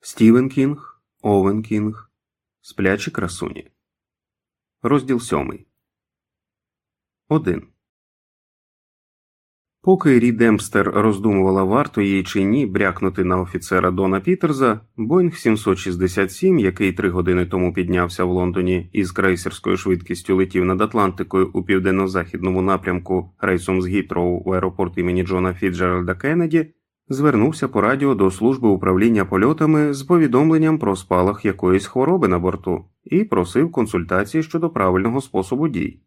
Стівен Кінг, Овен Кінг, Сплячі красуні. Розділ сьомий. 1. Поки Рі Демпстер роздумувала, варто їй чи ні брякнути на офіцера Дона Пітерза, Боїнг 767, який три години тому піднявся в Лондоні і з крейсерською швидкістю летів над Атлантикою у південно-західному напрямку рейсом з Гітроу в аеропорт імені Джона Фіджеральда Кеннеді, звернувся по радіо до служби управління польотами з повідомленням про спалах якоїсь хвороби на борту і просив консультації щодо правильного способу дій.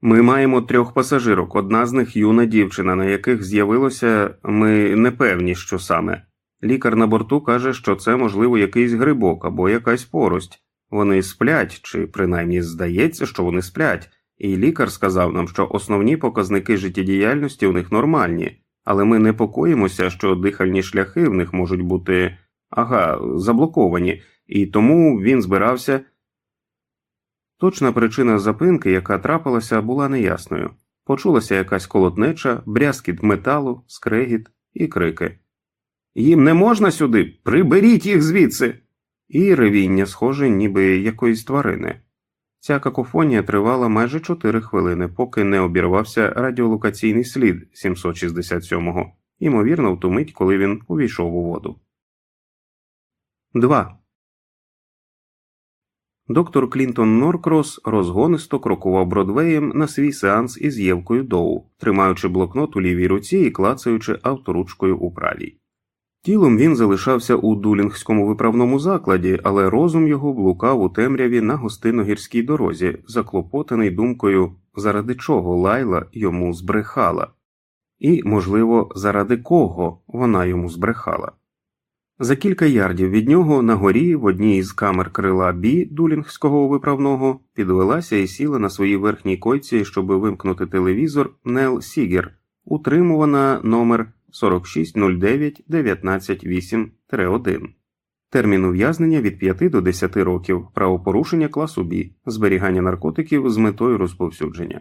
Ми маємо трьох пасажирок, одна з них юна дівчина, на яких з'явилося ми не певні, що саме. Лікар на борту каже, що це, можливо, якийсь грибок або якась порость. Вони сплять, чи принаймні здається, що вони сплять, і лікар сказав нам, що основні показники життєдіяльності у них нормальні, але ми непокоїмося, що дихальні шляхи в них можуть бути ага, заблоковані, і тому він збирався. Точна причина запинки, яка трапилася, була неясною. Почулася якась колотнеча, брязкіт металу, скрегіт і крики. Їм не можна сюди, приберіть їх звідси. І ревіння, схоже, ніби якоїсь тварини. Ця какофонія тривала майже чотири хвилини, поки не обірвався радіолокаційний слід 767-го, ймовірно, в ту мить, коли він увійшов у воду. 2. Доктор Клінтон Норкрос розгонисто крокував Бродвеєм на свій сеанс із Євкою Доу, тримаючи блокнот у лівій руці і клацаючи авторучкою у правій. Тілом він залишався у дулінгському виправному закладі, але розум його блукав у темряві на гостиногірській дорозі, заклопотаний думкою, заради чого лайла йому збрехала, і, можливо, заради кого вона йому збрехала. За кілька ярдів від нього на горі в одній із камер крила Бі дулінгського виправного підвелася і сіла на своїй верхній койці, щоб вимкнути телевізор Нел Сігер, утримувана номер 4609 198 1 термін ув'язнення від 5 до 10 років, правопорушення класу Бі, зберігання наркотиків з метою розповсюдження.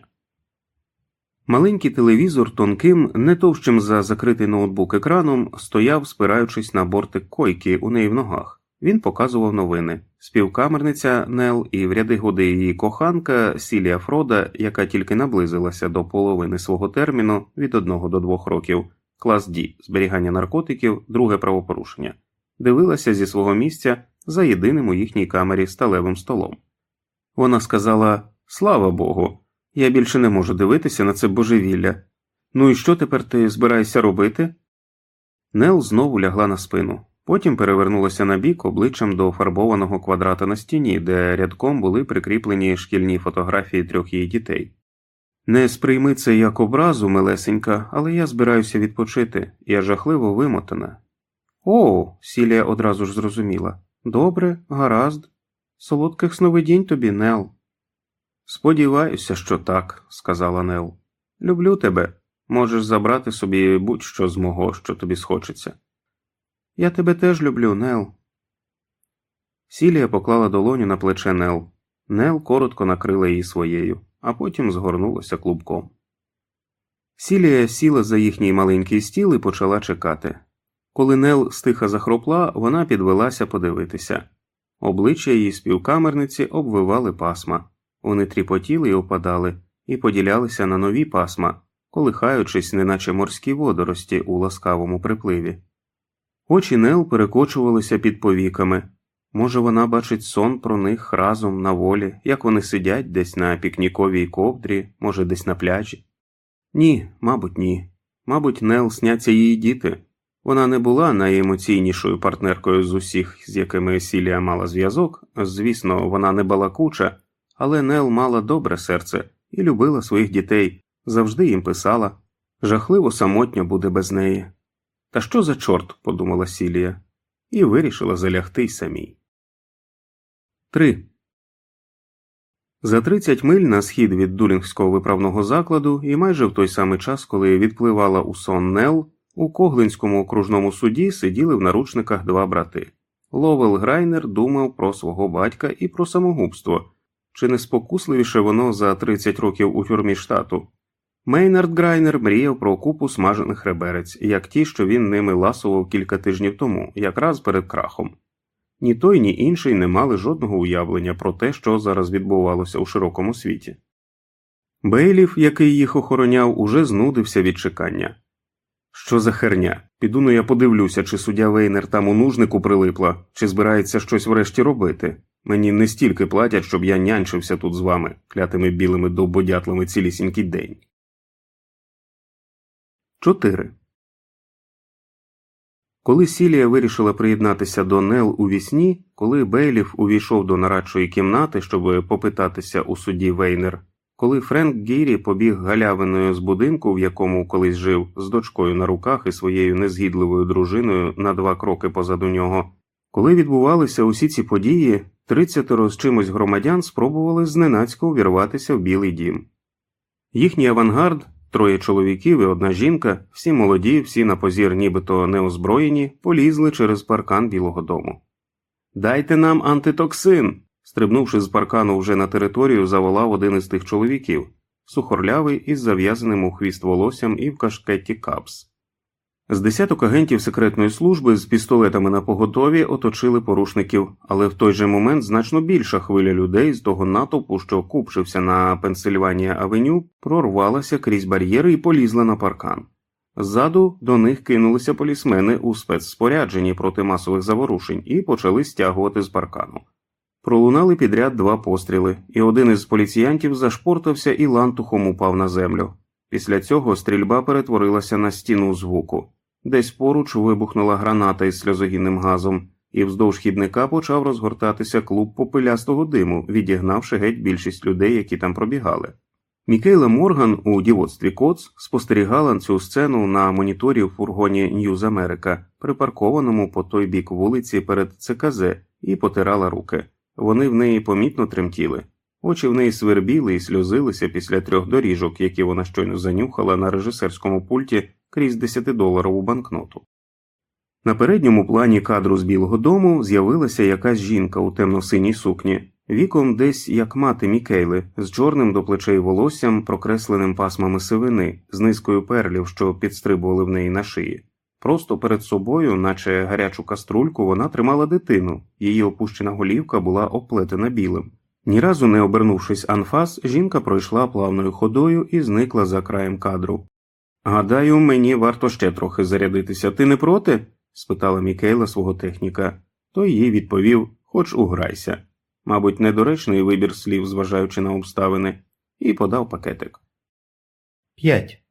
Маленький телевізор тонким, не товщим за закритий ноутбук екраном, стояв, спираючись на бортик койки у неї в ногах. Він показував новини. Співкамерниця Нел і в ряди годи її коханка Сілія Фрода, яка тільки наблизилася до половини свого терміну від одного до двох років, клас Ді, зберігання наркотиків, друге правопорушення, дивилася зі свого місця за єдиним у їхній камері сталевим столом. Вона сказала Слава Богу. Я більше не можу дивитися на це божевілля. Ну і що тепер ти збираєшся робити? Нел знову лягла на спину, потім перевернулася на бік обличчям до фарбованого квадрата на стіні, де рядком були прикріплені шкільні фотографії трьох її дітей. Не сприйми це як образу, милесенька, але я збираюся відпочити, я жахливо вимотана. О, Сілія одразу ж зрозуміла. Добре, гаразд. Солодких сновидінь тобі, Нел. Сподіваюся, що так, сказала Нел. Люблю тебе. Можеш забрати собі будь-що з мого, що тобі схочеться. Я тебе теж люблю, Нел. Сілія поклала долоню на плече Нел. Нел коротко накрила її своєю, а потім згорнулася клубком. Сілія сіла за їхній маленький стіл і почала чекати. Коли Нел стиха захропла, вона підвелася подивитися. Обличчя її співкамерниці обвивали пасма. Вони тріпотіли і опадали, і поділялися на нові пасма, колихаючись, неначе морські водорості у ласкавому припливі. Очі Нел перекочувалися під повіками. Може, вона бачить сон про них разом на волі, як вони сидять десь на пікніковій ковдрі, може, десь на пляжі? Ні, мабуть, ні. Мабуть, Нел сняться її діти. Вона не була найемоційнішою партнеркою з усіх, з якими Сілія мала зв'язок, звісно, вона не балакуча але Нел мала добре серце і любила своїх дітей, завжди їм писала жахливо самотньо буде без неї. Та що за чорт, подумала Сілія, і вирішила залягти й самій. 3. За 30 миль на схід від дулінгського виправного закладу, і майже в той самий час, коли відпливала у сон Нел, у Коглинському окружному суді сиділи в наручниках два брати. Ловел Грайнер думав про свого батька і про самогубство, чи не спокусливіше воно за 30 років у тюрмі штату. Мейнард Грайнер мріяв про купу смажених реберець, як ті, що він ними ласував кілька тижнів тому, якраз перед крахом. Ні той, ні інший не мали жодного уявлення про те, що зараз відбувалося у широкому світі. Бейлів, який їх охороняв, уже знудився від чекання. Що за херня? Піду ну я подивлюся, чи суддя Вейнер там у нужнику прилипла, чи збирається щось врешті робити. Мені не стільки платять, щоб я нянчився тут з вами, клятими білими довбодятлами цілісінький день. 4. Коли Сілія вирішила приєднатися до Нел у вісні, коли Бейлів увійшов до нарадчої кімнати, щоб попитатися у суді Вейнер, коли Френк Гірі побіг галявиною з будинку, в якому колись жив, з дочкою на руках і своєю незгідливою дружиною на два кроки позаду нього, коли відбувалися усі ці події, тридцятеро з чимось громадян спробували зненацька увірватися в Білий дім. Їхній авангард Троє чоловіків і одна жінка, всі молоді, всі на позір, нібито неозброєні, полізли через паркан Білого дому. Дайте нам антитоксин. стрибнувши з паркану вже на територію, заволав один із тих чоловіків, сухорлявий із зав'язаним у хвіст волоссям і в кашкеті капс. З десяток агентів секретної служби з пістолетами на поготові оточили порушників, але в той же момент значно більша хвиля людей з того натовпу, що купшився на Пенсильванія Авеню, прорвалася крізь бар'єри і полізла на паркан. Ззаду до них кинулися полісмени у спецспорядженні проти масових заворушень і почали стягувати з паркану. Пролунали підряд два постріли, і один із поліціянтів зашпортався і лантухом упав на землю. Після цього стрільба перетворилася на стіну звуку. Десь поруч вибухнула граната із сльозогінним газом, і вздовж хідника почав розгортатися клуб попелястого диму, відігнавши геть більшість людей, які там пробігали. Мікейла Морган у дівоцтві Коц спостерігала цю сцену на моніторі в фургоні News America, припаркованому по той бік вулиці перед ЦКЗ, і потирала руки. Вони в неї помітно тремтіли. Очі в неї свербіли і сльозилися після трьох доріжок, які вона щойно занюхала на режисерському пульті крізь 10-доларову банкноту. На передньому плані кадру з Білого дому з'явилася якась жінка у темно-синій сукні, віком десь як мати Мікейли, з чорним до плечей волоссям, прокресленим пасмами сивини, з низкою перлів, що підстрибували в неї на шиї. Просто перед собою, наче гарячу каструльку, вона тримала дитину, її опущена голівка була оплетена білим. Ні разу не обернувшись анфас, жінка пройшла плавною ходою і зникла за краєм кадру. Гадаю, мені варто ще трохи зарядитися. Ти не проти? спитала Мікейла свого техніка. Той їй відповів Хоч уграйся. Мабуть, недоречний вибір слів, зважаючи на обставини, і подав пакетик. 5.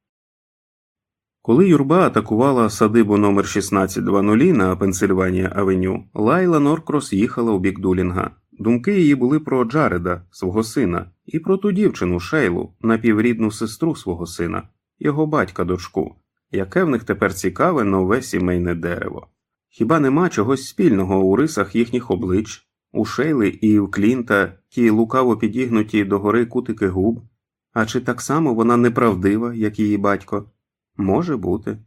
Коли юрба атакувала садибу номер 1620 на Пенсильванія Авеню, Лайла Норкрос їхала у бік Дулінга. Думки її були про Джареда, свого сина, і про ту дівчину Шейлу, напіврідну сестру свого сина його батька дочку, яке в них тепер цікаве нове сімейне дерево. Хіба нема чогось спільного у рисах їхніх облич, у Шейли і в Клінта ті лукаво підігнуті догори кутики губ, а чи так само вона неправдива, як її батько? Може бути.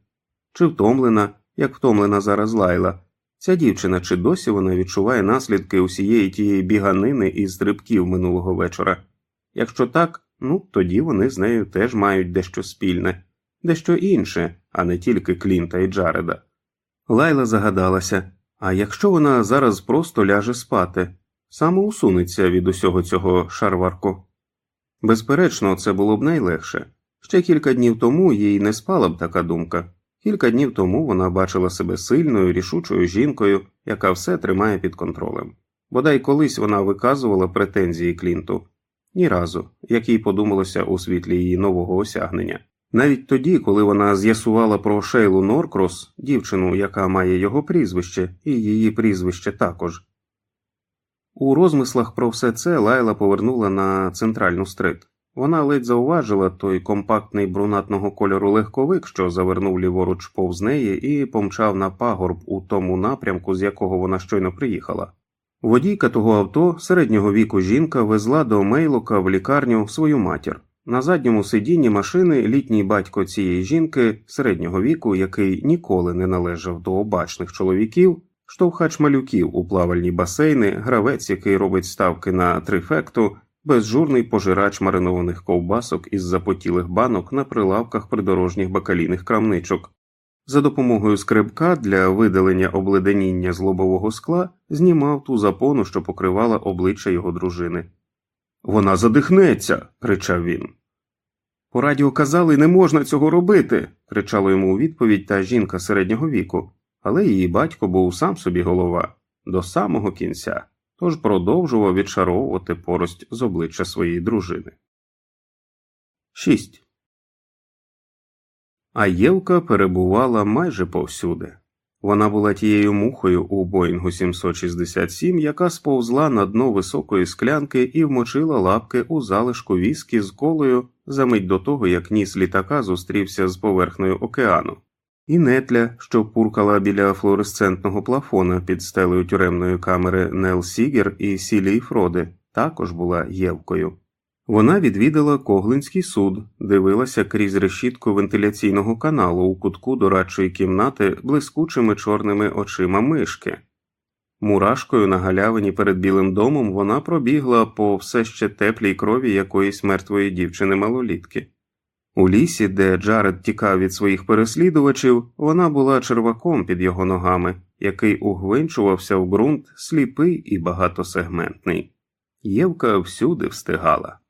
Чи втомлена, як втомлена зараз лайла, ця дівчина чи досі вона відчуває наслідки усієї тієї біганини і стрибків минулого вечора? Якщо так, ну тоді вони з нею теж мають дещо спільне, дещо інше, а не тільки Клінта і Джареда. Лайла загадалася а якщо вона зараз просто ляже спати, самоусунеться від усього цього шарварку. Безперечно, це було б найлегше. Ще кілька днів тому їй не спала б така думка. Кілька днів тому вона бачила себе сильною, рішучою жінкою, яка все тримає під контролем. Бодай колись вона виказувала претензії Клінту, ні разу, як їй подумалося у світлі її нового осягнення. Навіть тоді, коли вона з'ясувала про Шейлу Норкрос, дівчину, яка має його прізвище, і її прізвище також. У розмислах про все це Лайла повернула на центральну стрит. Вона ледь зауважила той компактний брунатного кольору легковик, що завернув ліворуч повз неї, і помчав на пагорб у тому напрямку, з якого вона щойно приїхала. Водійка того авто середнього віку жінка везла до Мейлока в лікарню свою матір. На задньому сидінні машини літній батько цієї жінки середнього віку, який ніколи не належав до обачних чоловіків, штовхач малюків у плавальні басейни, гравець, який робить ставки на трифекту, безжурний пожирач маринованих ковбасок із запотілих банок на прилавках придорожніх бакалійних крамничок, За допомогою скребка для видалення обледеніння з лобового скла знімав ту запону, що покривала обличчя його дружини. Вона задихнеться. кричав він. По радіо казали, не можна цього робити. кричала йому у відповідь та жінка середнього віку, але її батько був сам собі голова до самого кінця, тож продовжував відшаровувати порость з обличчя своєї дружини. 6. А Євка перебувала майже повсюди. Вона була тією мухою у Боїнгу 767, яка сповзла на дно високої склянки і вмочила лапки у залишку віскі з колою за мить до того, як ніс літака зустрівся з поверхнею океану, і нетля, що пуркала біля флуоресцентного плафона під стелею тюремної камери Нел Сігер і Сілії Фроди, також була Євкою. Вона відвідала Коглинський суд, дивилася крізь решітку вентиляційного каналу у кутку дорадчої кімнати блискучими чорними очима мишки. Мурашкою на галявині перед Білим домом вона пробігла по все ще теплій крові якоїсь мертвої дівчини малолітки. У лісі, де Джаред тікав від своїх переслідувачів, вона була черваком під його ногами, який угвинчувався в ґрунт сліпий і багатосегментний. Євка всюди встигала.